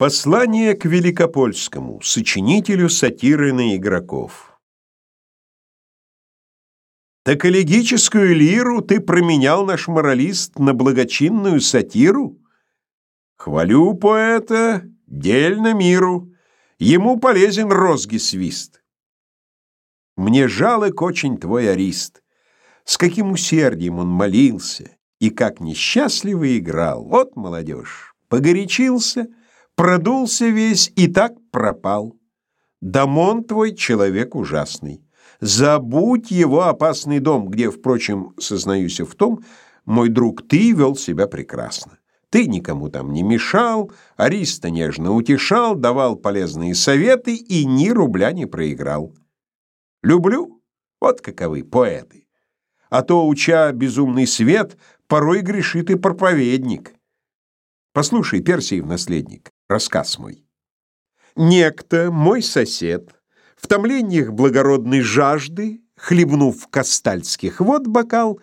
Послание к Великопольскому, сочинителю сатиры на игроков. Так элегическую лиру ты променял наш моралист на благочинную сатиру? Хвалю поэта, дельно миру, ему полезен розги свист. Мне жалок очень твой арист, с каким усердием он молился и как несчастливо играл. Вот молодежь, погорячился — Продулся весь и так пропал. Дамон твой человек ужасный. Забудь его опасный дом, где, впрочем, сознаюсь в том, мой друг, ты вел себя прекрасно. Ты никому там не мешал, Ариста нежно утешал, давал полезные советы и ни рубля не проиграл. Люблю, вот каковы поэты. А то, уча безумный свет, порой грешит и проповедник. Послушай, Персиев наследник, рассказ мой. Некто, мой сосед, в томлениях благородной жажды, хлебнув кастальских вод бокал,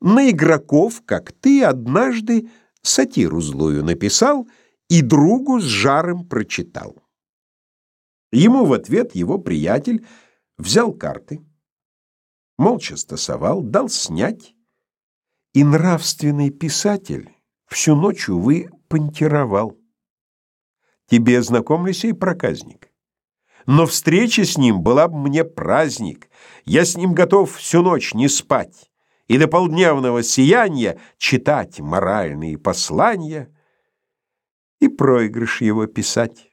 на игроков, как ты, однажды сатиру злую написал и другу с жаром прочитал. Ему в ответ его приятель взял карты, молча стасовал, дал снять, и нравственный писатель всю ночь, увы, понтировал. Тебе знаком ли сей проказник? Но встреча с ним была бы мне праздник. Я с ним готов всю ночь не спать и до полдневного сияния читать моральные послания и проигрыш его писать.